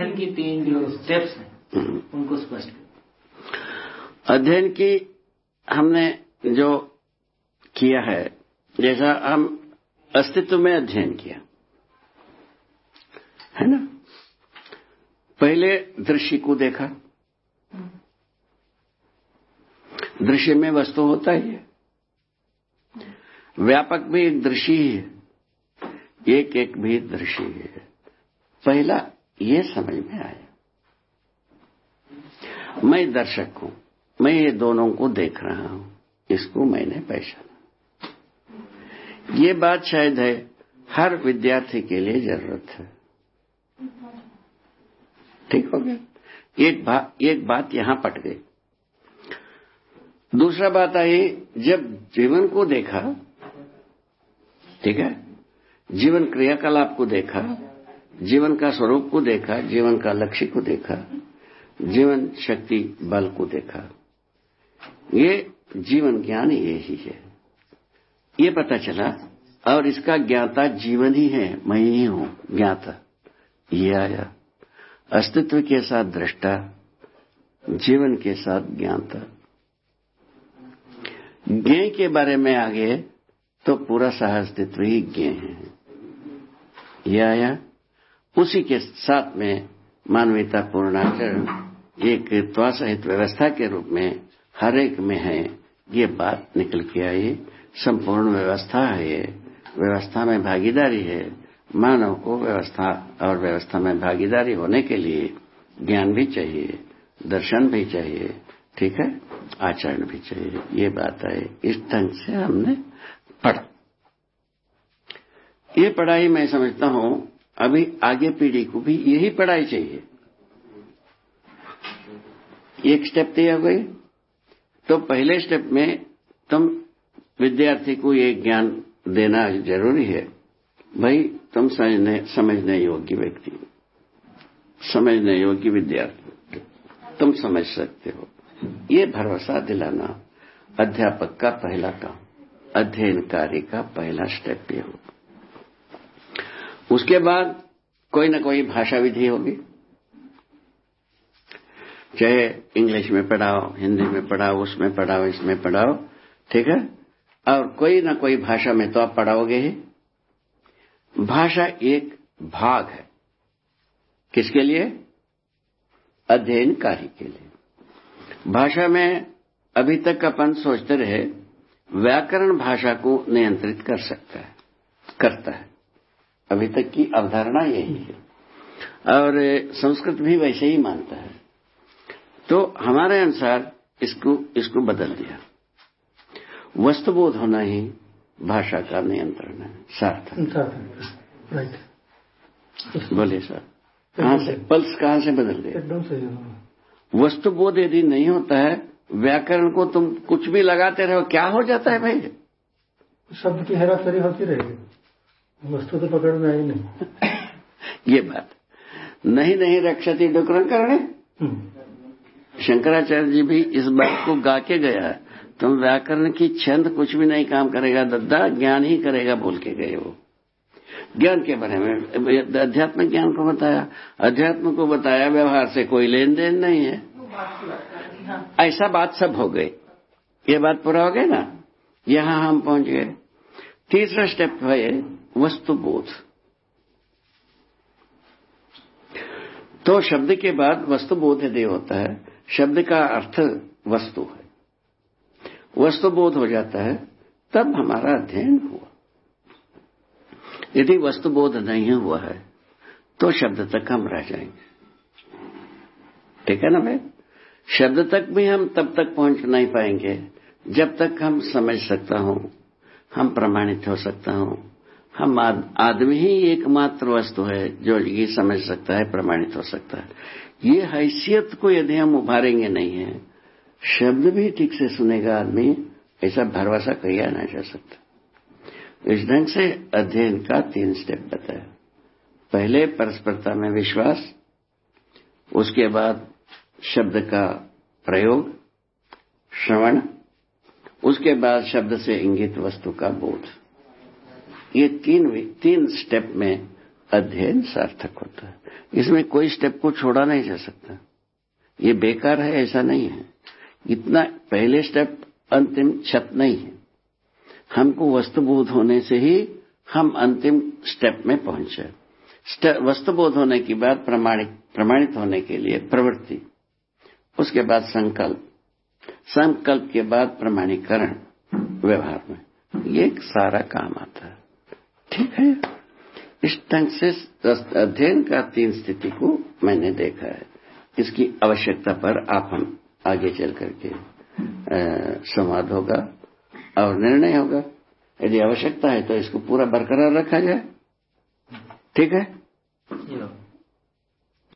अध्ययन की तीन जो स्टेप्स हैं हम्म। उनको स्पष्ट करें। अध्ययन की हमने जो किया है जैसा हम अस्तित्व में अध्ययन किया है ना? पहले दृश्य को देखा। दृश्य में वस्तु होता ही है। व्यापक भी एक दृश्य ही है। एक एक भी दृश्य ही है। पहला ये समझ में आया। मैं दर्शक हूँ, मैं ये दोनों को देख रहा हूँ, इसको मैंने पहचाना। ये बात शायद है, हर विद्यार्थी के लिए ज़रूरत है। ठीक हो गया? एक बात एक बात यहाँ पट गई। दूसरा बात आई, जब जीवन को देखा, ठीक है? जीवन क्रियाकलाप को देखा जीवन का स्वरूप को देखा, जीवन का लक्ष्य को देखा, जीवन शक्ति बल को देखा। ये जीवन ज्ञान यही है ये पता चला, और इसका ज्ञाता जीवन ही है, मैं ही हूँ ज्ञाता। ये आया। अस्तित्व के साथ दृष्टा, जीवन के साथ ज्ञाता। ज्ञ के बारे में आगे तो पूरा सहअस्तित्व ही ज्ञ है। ये आया। उसी के साथ में मानवीयता पूर्ण आचरण, एक त्वासहित व्यवस्था के रूप में हर एक में है, ये बात निकल के आई। संपूर्ण व्यवस्था है व्यवस्था में भागीदारी है। मानव को व्यवस्था और व्यवस्था में भागीदारी होने के लिए ज्ञान भी चाहिए, दर्शन भी चाहिए, ठीक है? आचरण भी चाहिए, ये बात है। इस ढंग से हमने पढ़ा। ये पढ़ाई मैं समझता हूँ अभी आगे पीढ़ी को भी यही पढ़ाई चाहिए। एक स्टेप तय हो गई। तो पहले स्टेप में तुम विद्यार्थी को ये ज्ञान देना ज़रूरी है। भाई, तुम समझने समझने योग्य व्यक्ति समझने योग्य विद्यार्थी तुम समझ सकते हो। ये भरोसा दिलाना अध्यापक का पहला काम अध्ययन कार्य का पहला स्टेप ये हो उसके बाद कोई ना कोई भाषा विधि होगी। चाहे इंग्लिश में पढ़ाओ, हिंदी में पढ़ाओ, उसमें पढ़ाओ, इसमें पढ़ाओ, ठीक है? और कोई ना कोई भाषा में तो आप पढ़ाओगे ही। भाषा एक भाग है। किसके लिए? अध्ययन कार्य के लिए। भाषा में अभी तक अपन सोचते रहे, व्याकरण भाषा को नियंत्रित कर सकता है, करता है। अभी तक की अवधारणा यही है। और संस्कृत भी वैसे ही मानता है। तो हमारे अनुसार इसको इसको बदल दिया। वस्तुबोध होना ही भाषा का नियंत्रण है सार्थक राइट बोलिए सर। कहाँ से? पल्स कहाँ से बदल दिया एकदम सही वस्तुबोध यदि नहीं होता है व्याकरण को तुम कुछ भी लगाते रहो क्या हो जाता है भाई? शब्द की हेराफेरी होती रहेगी। वस्तु तो पकड़ में आई नहीं। ये बात। नहीं नहीं रक्षती डुकरण करने हम्म। शंकराचार्य जी भी इस बात को गा के गया। है तुम व्याकरण की छंद कुछ भी नहीं काम करेगा दद्दा ज्ञान ही करेगा बोल के गए वो। ज्ञान के बारे में अध्यात्म ज्ञान को बताया। अध्यात्म को बताया व्यवहार से कोई लेन देन नहीं है। ऐसा बात सब हो गई। ये बात पूरा हो गई ना? यहाँ हम पहुँच गए। तीसरा स्टेप है वस्तुबोध। तो शब्द के बाद वस्तुबोध यदि होता है, शब्द का अर्थ वस्तु है। वस्तुबोध हो जाता है, तब हमारा अध्ययन हुआ। यदि वस्तुबोध नहीं हुआ है तो शब्द तक हम रह जाएँगे। ठीक है ना भाई? शब्द तक भी हम तब तक पहुँच नहीं पाएँगे, जब तक हम समझ सकता हूँ, हम प्रमाणित हो सकता हूँ। हम आदमी ही एकमात्र वस्तु है जो ये समझ सकता है, प्रमाणित हो सकता है। ये हैसियत को यदि हम उभारेंगे नहीं है, शब्द भी ठीक से सुनेगा आदमी, ऐसा भरवसा किया ना जा सकता। इस ढंग से अध्ययन का तीन स्टेप बताया। पहले परस्परता में विश्वास, उसके बाद शब्द का प्रयोग, श्रवण, उसके बाद शब्द से इंगित वस्तु का बोध। ये तीन तीन स्टेप में अध्ययन सार्थक होता है। इसमें कोई स्टेप को छोड़ा नहीं जा सकता। ये बेकार है, ऐसा नहीं है। इतना पहले स्टेप अंतिम छत नहीं है। हमको वस्तुबोध होने से ही हम अंतिम स्टेप में पहुँचे। वस्तुबोध होने के बाद प्रमाणित प्रमाणित होने के लिए प्रवृत्ति। उसके बाद संकल्प। संकल्प के बाद प्रमाणीकरण, व्यवहार में। ये सारा काम आता ठीक है। इस ढंग से अध्ययन का तीन स्थिति को मैंने देखा है। इसकी आवश्यकता पर आप हम आगे चल करके संवाद होगा और निर्णय होगा। यदि आवश्यकता है तो इसको पूरा बरकरार रखा जाए। ठीक है?